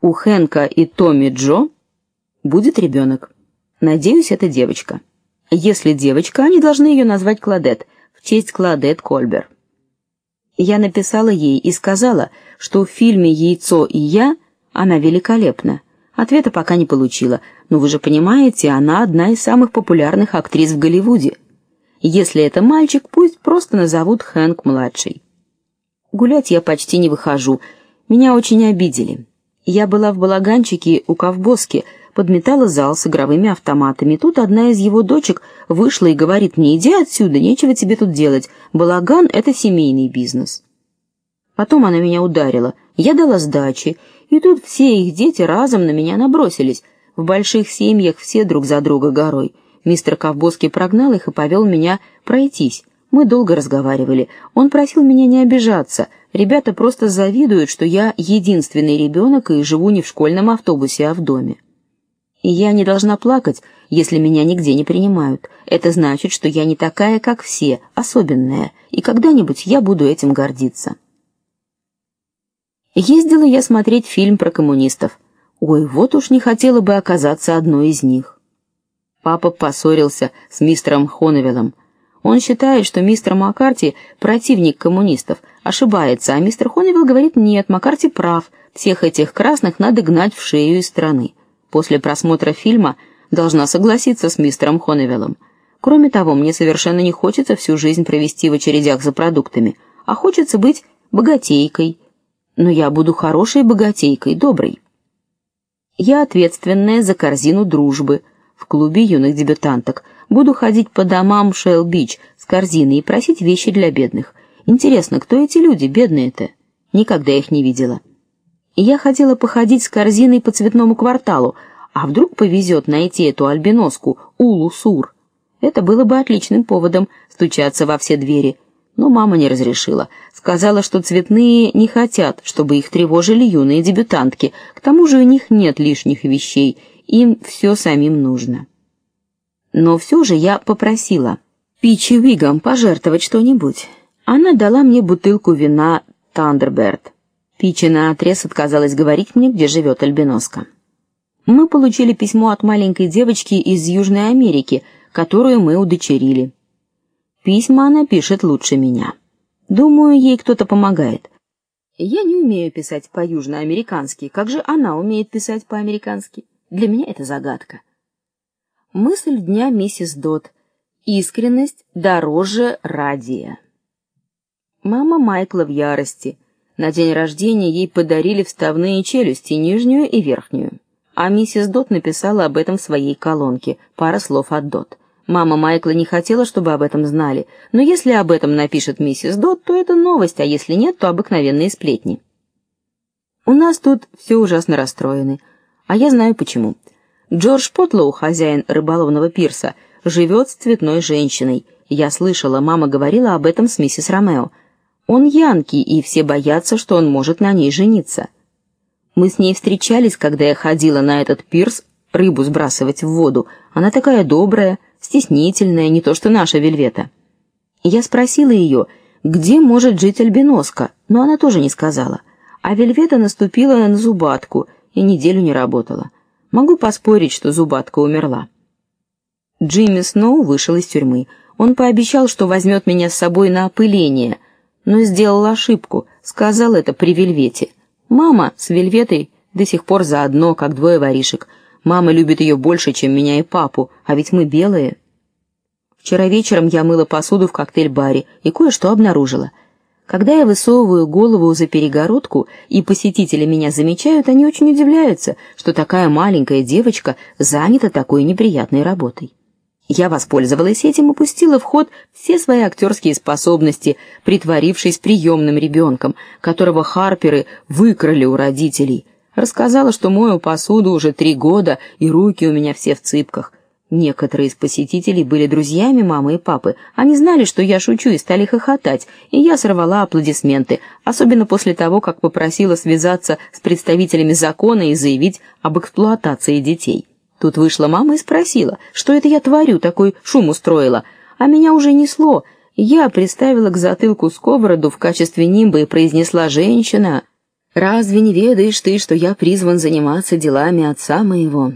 У Хенка и Томми Джо будет ребенок. Надеюсь, это девочка. Если девочка, они должны ее назвать Кладет в честь Кладет Кольбер. Я написала ей и сказала, что в фильме Яйцо и я она великолепна. Ответа пока не получила, но вы же понимаете, она одна из самых популярных актрис в Голливуде. Если это мальчик, пусть просто назовут Хэнк младший. Гулять я почти не выхожу. Меня очень обидели. Я была в балаганчике у Ковбоски, подметала зал с игровыми автоматами. Тут одна из его дочек вышла и говорит мне: "Иди отсюда, нечего тебе тут делать. Балаган это семейный бизнес". Потом она меня ударила. Я дала сдачи, и тут все их дети разом на меня набросились. В больших семьях все друг за друга горой. Мистер Ковбоский прогнал их и повел меня пройтись. Мы долго разговаривали. Он просил меня не обижаться. Ребята просто завидуют, что я единственный ребенок и живу не в школьном автобусе, а в доме. И я не должна плакать, если меня нигде не принимают. Это значит, что я не такая, как все, особенная, и когда-нибудь я буду этим гордиться. Ездила я смотреть фильм про коммунистов. Ой, вот уж не хотела бы оказаться одной из них. Папа поссорился с мистером Хонвеллом. Он считает, что мистер Маккарти противник коммунистов, ошибается, а мистер Хонвелл говорит: "Нет, Маккарти прав. Всех этих красных надо гнать в шею из страны". После просмотра фильма должна согласиться с мистером Хонвеллом. Кроме того, мне совершенно не хочется всю жизнь провести в очередях за продуктами, а хочется быть богатейкой. Но я буду хорошей богатейкой, доброй. Я ответственная за корзину дружбы в клубе юных дебютанток. Буду ходить по домам Шелл-Бич с корзиной и просить вещи для бедных. Интересно, кто эти люди, бедные-то? Никогда их не видела. Я хотела походить с корзиной по цветному кварталу, а вдруг повезет найти эту альбиноску Улу-Сур. Это было бы отличным поводом стучаться во все двери. Но мама не разрешила. Сказала, что цветные не хотят, чтобы их тревожили юные дебютантки. К тому же у них нет лишних вещей, им все самим нужно. Но все же я попросила Пичи Вигам пожертвовать что-нибудь. Она дала мне бутылку вина Тандерберт. Пичи наотрез отказалась говорить мне, где живет альбиноска. Мы получили письмо от маленькой девочки из Южной Америки, которую мы удочерили. Письма она пишет лучше меня. Думаю, ей кто-то помогает. Я не умею писать по-южноамерикански, как же она умеет писать по-американски? Для меня это загадка. Мысль дня миссис Дот. Искренность дороже радия. Мама Майкла в ярости. На день рождения ей подарили вставные челюсти, нижнюю и верхнюю. А миссис Дот написала об этом в своей колонке. Пара слов от Дот. Мама Майкла не хотела, чтобы об этом знали, но если об этом напишет миссис Дот, то это новость, а если нет, то обыкновенные сплетни. У нас тут все ужасно расстроены, а я знаю почему. Джордж Потлоу, хозяин рыболовного пирса, живет с цветной женщиной. Я слышала, мама говорила об этом с миссис Ромео. Он янки, и все боятся, что он может на ней жениться. Мы с ней встречались, когда я ходила на этот пирс рыбу сбрасывать в воду. Она такая добрая, стеснительная, не то что наша Вельвета. Я спросила ее, где может жить альбиноска, но она тоже не сказала. А Вельвета наступила на зубатку и неделю не работала. Могу поспорить, что зубатка умерла. Джимми Сноу вышел из тюрьмы. Он пообещал, что возьмет меня с собой на опыление — но сделал ошибку, сказал это при Вельвете. Мама с Вельветой до сих пор заодно, как двое воришек. Мама любит ее больше, чем меня и папу, а ведь мы белые. Вчера вечером я мыла посуду в коктейль-баре и кое-что обнаружила. Когда я высовываю голову за перегородку, и посетители меня замечают, они очень удивляются, что такая маленькая девочка занята такой неприятной работой. Я воспользовалась этим и пустила в ход все свои актерские способности, притворившись приемным ребенком, которого Харперы выкрали у родителей. Рассказала, что мою посуду уже три года, и руки у меня все в цыпках. Некоторые из посетителей были друзьями мамы и папы. Они знали, что я шучу, и стали хохотать, и я сорвала аплодисменты, особенно после того, как попросила связаться с представителями закона и заявить об эксплуатации детей. Тут вышла мама и спросила, что это я творю, такой шум устроила. А меня уже несло. Я приставила к затылку сковороду в качестве нимба и произнесла: "Женщина, Разве не ведаешь ты, что я призван заниматься делами отца моего?